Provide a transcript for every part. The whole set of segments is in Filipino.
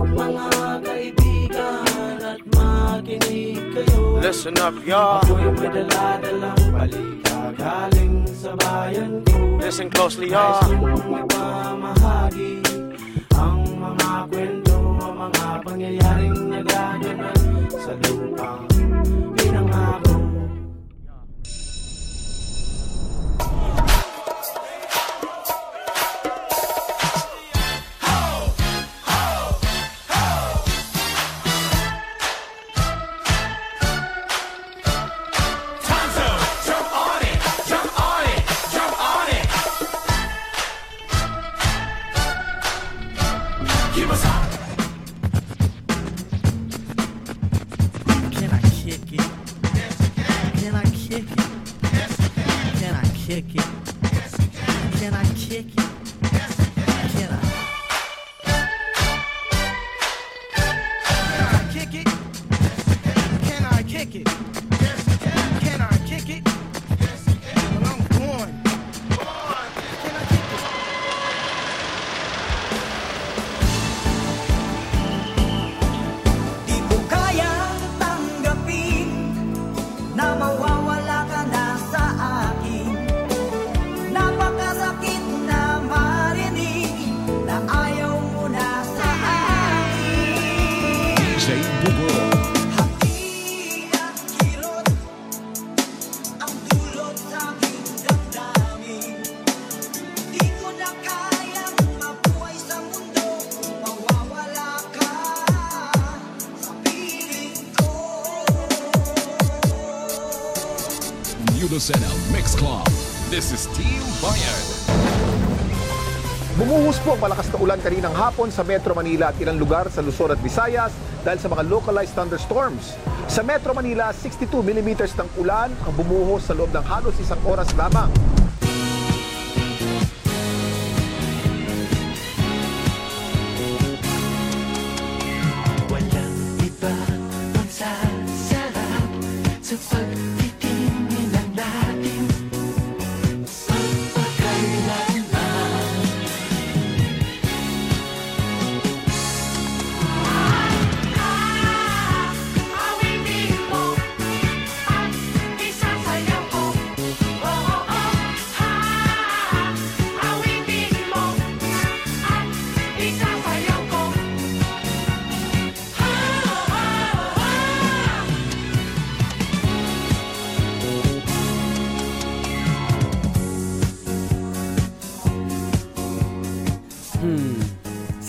mga kaibigan At makinig kayo Listen up, y'all. Ako'y may daladalang balita Galing sa bayan ko Listen closely, Nais y'all. kong ipamahagi Ang mga kwento Ang mga pangyayaring nagaganap Sa lupang Can I kick it? Yes, you can. Can I kick it? Yes, you can. Can I kick it? Yes, you can. Can I kick it? New Lucena Mix Club. This is Team Bayern. Bumuhos po ang malakas na ulan kaninang hapon sa Metro Manila at ilang lugar sa Luzon at Visayas dahil sa mga localized thunderstorms. Sa Metro Manila, 62 millimeters ng ulan ang bumuhos sa loob ng halos isang oras lamang.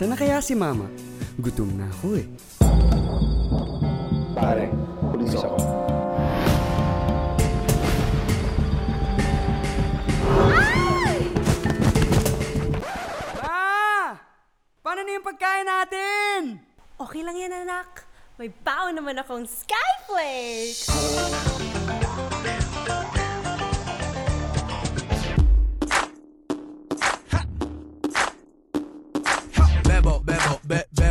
Sana kaya si Mama? Gutom na ako eh. Pare, pulis ako. Ma! Paano na yung pagkain natin? Okay lang yan, anak. May baon naman akong Skyflakes! bet, bet.